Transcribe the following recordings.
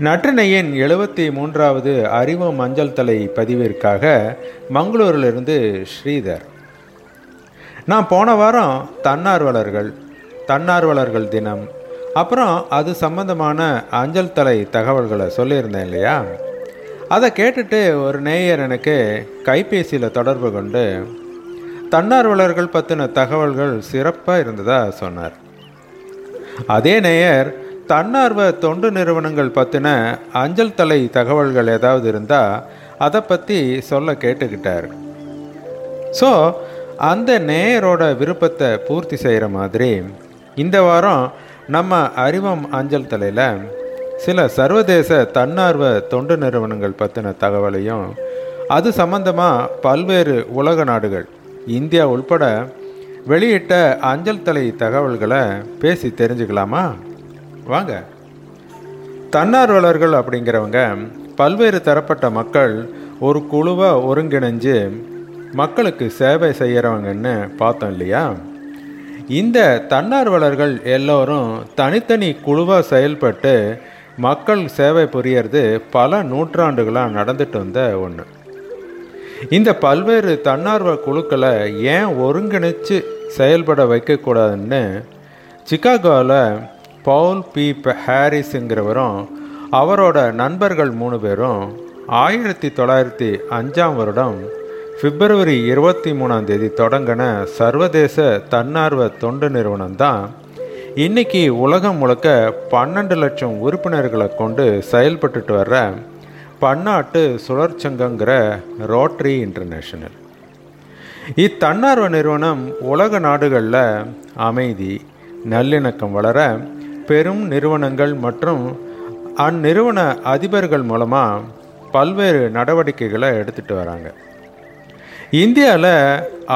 நற்றினையின் எழுபத்தி மூன்றாவது அறிவு மஞ்சள் தலை பதிவிற்காக மங்களூரிலிருந்து ஸ்ரீதர். நான் போன வாரம் தன்னார்வலர்கள் தன்னார்வலர்கள் தினம் அப்புறம் அது சம்பந்தமான அஞ்சல் தலை தகவல்களை சொல்லியிருந்தேன் இல்லையா? அதை கேட்டுட்டு ஒரு நேயர் எனக்கு கைபேசியில் தொடர்பு கொண்டு தன்னார்வலர்கள் பற்றின தகவல்கள் சிறப்பாக இருந்ததாக சொன்னார். அதே நேயர் தன்னார்வ தொண்டு நிறுவனங்கள் பற்றின அஞ்சல் தலை தகவல்கள் ஏதாவது இருந்தால் அதை பற்றி சொல்ல கேட்டுக்கிட்டார். ஸோ அந்த நேயரோட விருப்பத்தை பூர்த்தி செய்கிற மாதிரி இந்த வாரம் நம்ம அறிவம் அஞ்சல் தலையில் சில சர்வதேச தன்னார்வ தொண்டு நிறுவனங்கள் பற்றின தகவலையும் அது சம்பந்தமாக பல்வேறு உலக நாடுகள் இந்தியா உள்பட வெளியிட்ட அஞ்சல் தலை தகவல்களை பேசி தெரிஞ்சுக்கலாமா? வாங்க. தன்னார்வலர்கள் அப்படிங்கிறவங்க பல்வேறு தரப்பட்ட மக்கள் ஒரு குழுவாக ஒருங்கிணைஞ்சு மக்களுக்கு சேவை செய்கிறவங்கன்னு பார்த்தோம் இல்லையா? இந்த தன்னார்வலர்கள் எல்லோரும் தனித்தனி குழுவாக செயல்பட்டு மக்கள் சேவை புரியறது பல நூற்றாண்டுகளாக நடந்துட்டு வந்த ஒன்று இந்த பல்வேறு தன்னார்வ குழுக்களை ஏன் ஒருங்கிணைச்சு செயல்பட வைக்கக்கூடாதுன்னு சிக்காகோவில் பவுல் பி. ஹாரிஸுங்கிறவரும் அவரோட நண்பர்கள் மூணு பேரும் ஆயிரத்தி தொள்ளாயிரத்தி அஞ்சாம் வருடம் பிப்ரவரி இருபத்தி மூணாம் தேதி தொடங்கின சர்வதேச தன்னார்வ தொண்டு நிறுவனம் தான் இன்னைக்கு உலகம் முழுக்க பன்னெண்டு லட்சம் உறுப்பினர்களை கொண்டு செயல்பட்டுட்டு வர்ற பன்னாட்டு சுழற்சங்கங்கிற ரோட்ரி இன்டர்நேஷனல் இத்தன்னார்வ நிறுவனம் உலக நாடுகளில் அமைதி நல்லிணக்கம் வளர பெரும் நிறுவனங்கள் மற்றும் அந்நிறுவன அதிபர்கள் மூலமாக பல்வேறு நடவடிக்கைகளை எடுத்துகிட்டு வராங்க. இந்தியாவில்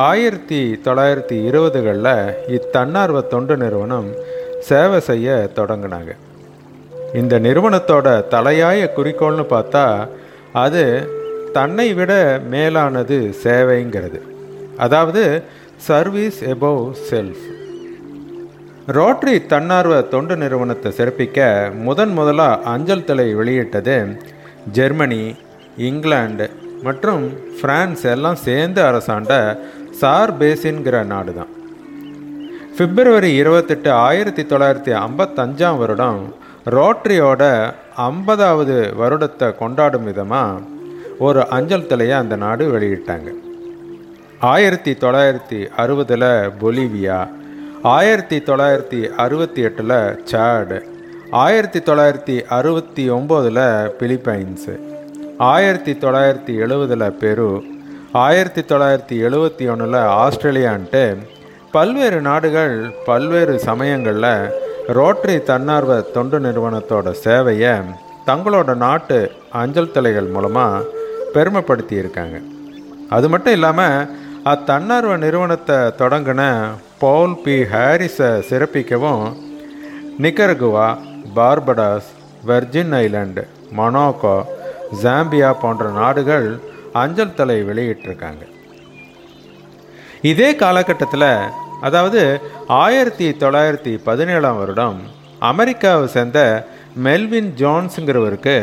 ஆயிரத்தி தொள்ளாயிரத்தி இருபதுகளில் இத்தன்னார்வ தொண்டு நிறுவனம் சேவை செய்ய தொடங்கினாங்க. இந்த நிறுவனத்தோட தலையாய குறிக்கோள்னு பார்த்தா அது தன்னை விட மேலானது சேவைங்கிறது. அதாவது சர்வீஸ் எபோவ் செல்ஃப் ரோட்ரி தன்னார்வ தொண்டு நிறுவனத்தை சிறப்பிக்க முதன் முதலாக அஞ்சல் தலை வெளியிட்டது ஜெர்மனி இங்கிலாந்து மற்றும் பிரான்ஸ் எல்லாம் சேர்ந்து அரசாண்ட சார் பேசின்கிற நாடு தான் பிப்ரவரி இருபத்தெட்டு ஆயிரத்தி தொள்ளாயிரத்தி ஐம்பத்தஞ்சாம் வருடம் ரோட்ரியோட ஐம்பதாவது வருடத்தை கொண்டாடும் விதமாக ஒரு அஞ்சல் தலையை அந்த நாடு வெளியிட்டாங்க. ஆயிரத்தி தொள்ளாயிரத்தி அறுபதில் பொலிவியா ஆயிரத்தி தொள்ளாயிரத்தி அறுபத்தி எட்டில் சாடு ஆயிரத்தி தொள்ளாயிரத்தி அறுபத்தி ஒம்போதில் பிலிப்பைன்ஸு ஆயிரத்தி தொள்ளாயிரத்தி எழுபதில் பெரு ஆயிரத்தி தொள்ளாயிரத்தி எழுபத்தி ஒன்றில் ஆஸ்திரேலியான்ட்டு பல்வேறு நாடுகள் பல்வேறு சமயங்களில் ரோட்டரி தன்னார்வ தொண்டு நிறுவனத்தோட சேவையை தங்களோட நாட்டு அஞ்சல் தலைகள் மூலமாக பெருமைப்படுத்தியிருக்காங்க. அது மட்டும் இல்லாமல் அத்தன்னார்வ நிறுவனத்தை தொடங்கின பவுல் பி ஹாரிஸை சிறப்பிக்கவும் Nicaragua Barbados Virgin island Monaco Zambia போன்ற நாடுகள் அஞ்சல் தலை வெளியிட்டிருக்காங்க. இதே காலகட்டத்தில் அதாவது ஆயிரத்தி தொள்ளாயிரத்தி பதினேழாம் வருடம் அமெரிக்காவை சேர்ந்த மெல்வின் ஜோன்ஸுங்கிறவருக்கு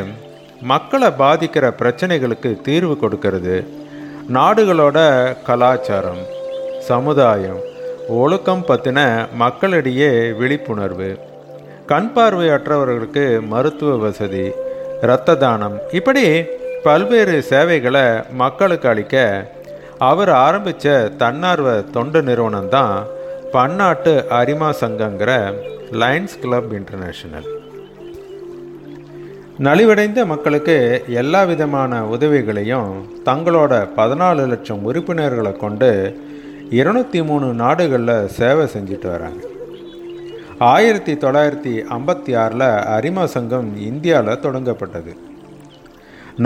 மக்களை பாதிக்கிற பிரச்சனைகளுக்கு தீர்வு கொடுக்கறது. நாடுகளோட கலாச்சாரம் சமுதாயம் ஒழுக்கம் பற்றின மக்களிடையே விழிப்புணர்வு கண் பார்வையற்றவர்களுக்கு மருத்துவ வசதி இரத்த தானம் இப்படி பல்வேறு சேவைகளை மக்களுக்கு அளிக்க அவர் ஆரம்பித்த தன்னார்வ தொண்டு நிறுவனம் தான் பன்னாட்டு அரிமா சங்கங்கிற லைன்ஸ் கிளப் இன்டர்நேஷனல் நலிவடைந்த மக்களுக்கு எல்லா விதமான உதவிகளையும் தங்களோட பதினாலு லட்சம் உறுப்பினர்களை கொண்டு இருநூற்றி மூணு நாடுகளில் சேவை செஞ்சுட்டு வராங்க. ஆயிரத்தி தொள்ளாயிரத்தி ஐம்பத்தி ஆறில் அரிமா சங்கம் இந்தியாவில் தொடங்கப்பட்டது.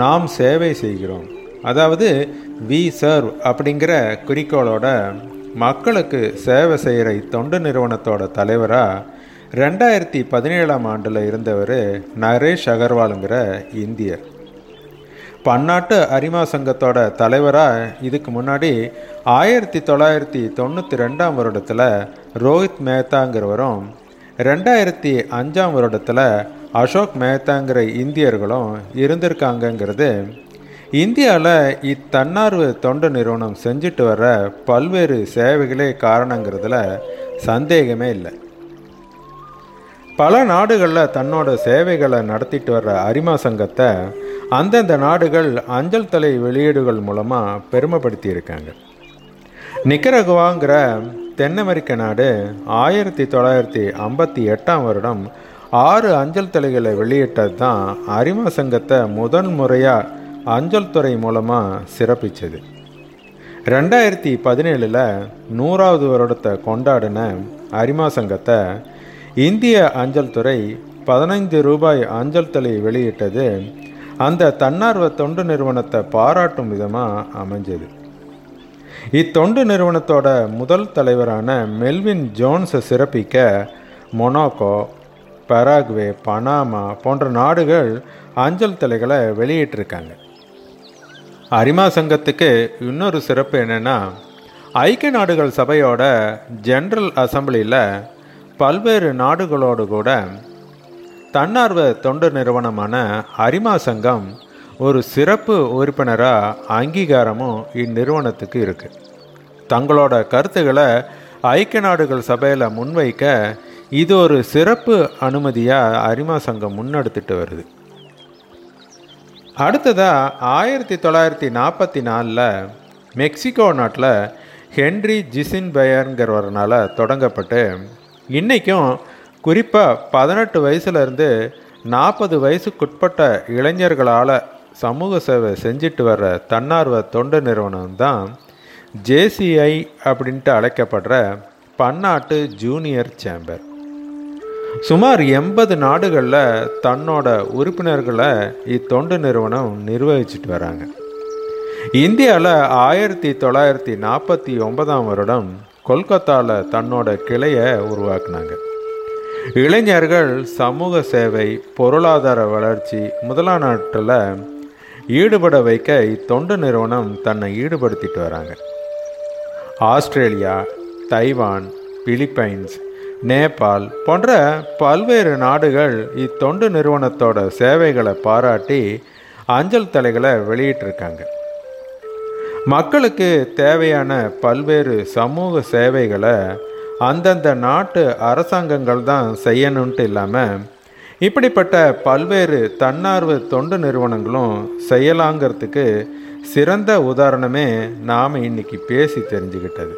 நாம் சேவை செய்கிறோம். அதாவது வி சர்வ் அப்படிங்கிற குறிக்கோளோட மக்களுக்கு சேவை செய்கிற இத்தொண்டு நிறுவனத்தோட தலைவராக ரெண்டாயிரத்தி பதினேழாம் ஆண்டில் இருந்தவர் நரேஷ் அகர்வாலுங்கிற இந்தியர். பன்னாட்டு அரிமா சங்கத்தோட தலைவராக இதுக்கு முன்னாடி ஆயிரத்தி தொள்ளாயிரத்தி தொண்ணூற்றி ரெண்டாம் வருடத்தில் ரோஹித் மேத்தாங்கிறவரும் ரெண்டாயிரத்தி அஞ்சாம் வருடத்தில் அசோக் மேத்தாங்கிற இந்தியர்களும் இருந்திருக்காங்கங்கிறது. இந்தியாவில் இத்தன்னார்வ தொண்டு நிறுவனம் செஞ்சுட்டு வர பல்வேறு சேவைகளே காரணங்கிறதுல சந்தேகமே இல்லை. பல நாடுகளில் தன்னோட சேவைகளை நடத்திட்டு வர்ற அரிமா சங்கத்தை அந்தந்த நாடுகள் அஞ்சல் தலை வெளியீடுகள் மூலமாக பெருமைப்படுத்தி இருக்காங்க. நிக்கரகுவாங்கிற தென் அமெரிக்க நாடு ஆயிரத்தி தொள்ளாயிரத்தி ஐம்பத்தி எட்டாம் வருடம் ஆறு அஞ்சல் தலைகளை வெளியிட்டது தான் அரிமா சங்கத்தை முதன் முறையாக அஞ்சல் துறை மூலமாக சிறப்பித்தது ரெண்டாயிரத்தி பதினேழில் நூறாவது வருடத்தை கொண்டாடின அரிமா சங்கத்தை இந்திய அஞ்சல் துறை பதினைந்து ரூபாய் அஞ்சல் தலை வெளியிட்டது. அந்த தன்னார்வ தொண்டு நிறுவனத்தை பாராட்டும் விதமாக அமைஞ்சது. இத்தொண்டு நிறுவனத்தோட முதல் தலைவரான மெல்வின் ஜோன்ஸை சிறப்பிக்க மொனாக்கோ பராகுவே பனாமா போன்ற நாடுகள் அஞ்சல் தலைகளை வெளியிட்டிருக்காங்க. அரிமா சங்கத்துக்கு இன்னொரு சிறப்பு என்னென்னா ஐக்கிய நாடுகள் சபையோட ஜென்ரல் அசம்பிளியில் பல்வேறு நாடுகளோடு கூட தன்னார்வ தொண்டு நிறுவனமான அரிமா சங்கம் ஒரு சிறப்பு உறுப்பினராக அங்கீகாரமும் இந்நிறுவனத்துக்கு இருக்குது தங்களோட கருத்துக்களை ஐக்கிய நாடுகள் சபையில் முன்வைக்க இது ஒரு சிறப்பு அனுமதியாக அரிமா சங்கம் முன்னெடுத்துட்டு வருது. அடுத்ததாக ஆயிரத்தி தொள்ளாயிரத்தி நாற்பத்தி நாலில் மெக்சிகோ நாட்டில் ஹென்ரி ஜிசின் பயருங்கிறவரனால தொடங்கப்பட்டு இன்றைக்கும் குறிப்பாக பதினெட்டு வயசுலேருந்து நாற்பது வயசுக்குட்பட்ட இளைஞர்களால் சமூக சேவை செஞ்சுட்டு வர்ற தன்னார்வ தொண்டு நிறுவனம் தான் ஜேசிஐ அப்படின்ட்டு அழைக்கப்படுற பன்னாட்டு ஜூனியர் சேம்பர். சுமார் எண்பது நாடுகளில் தன்னோட உறுப்பினர்களை இத்தொண்டு நிறுவனம் நிர்வகிச்சிட்டு வராங்க. இந்தியாவில் ஆயிரத்தி தொள்ளாயிரத்தி நாற்பத்தி ஒன்பதாம் வருடம் கொல்கத்தாவில் தன்னோட கிளையை உருவாக்குனாங்க. இளைஞர்கள் சமூக சேவை பொருளாதார வளர்ச்சி முதலாநாட்டில் ஈடுபட வைக்க இத்தொண்டு நிறுவனம் தன்னை ஈடுபடுத்திட்டு வராங்க. ஆஸ்திரேலியா தைவான் பிலிப்பைன்ஸ் நேபாள் போன்ற பல்வேறு நாடுகள் இத்தொண்டு நிறுவனத்தோட சேவைகளை பாராட்டி அஞ்சல் தலைகளை வெளியிட்டிருக்காங்க. மக்களுக்கு தேவையான பல்வேறு சமூக சேவைகளை அந்தந்த நாட்டு அரசாங்கங்கள் தான் செய்யணுன்ட்டு இல்லாமல் இப்படிப்பட்ட பல்வேறு தன்னார்வ தொண்டு நிறுவனங்களும் செய்யலாங்கிறதுக்கு சிறந்த உதாரணமே நாம் இன்னைக்கு பேசி தெரிஞ்சுக்கிட்டது.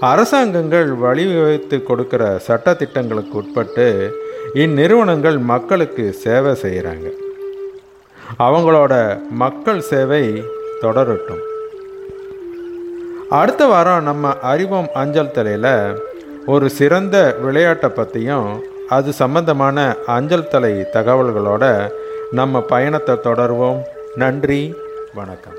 அரசாங்கங்கள் வழிவகுத்து கொடுக்குற சட்டத்திட்டங்களுக்கு உட்பட்டு இந்நிறுவனங்கள் மக்களுக்கு சேவை செய்கிறாங்க அவங்களோட மக்கள் சேவை தொடரட்டும். அடுத்த வாரம் நம்ம அறிவோம் அஞ்சல் தலையில் ஒரு சிறந்த விளையாட்டை பற்றியும் அது சம்பந்தமான அஞ்சல் தலை தகவல்களோட நம்ம பயணத்தை தொடர்வோம். நன்றி வணக்கம்.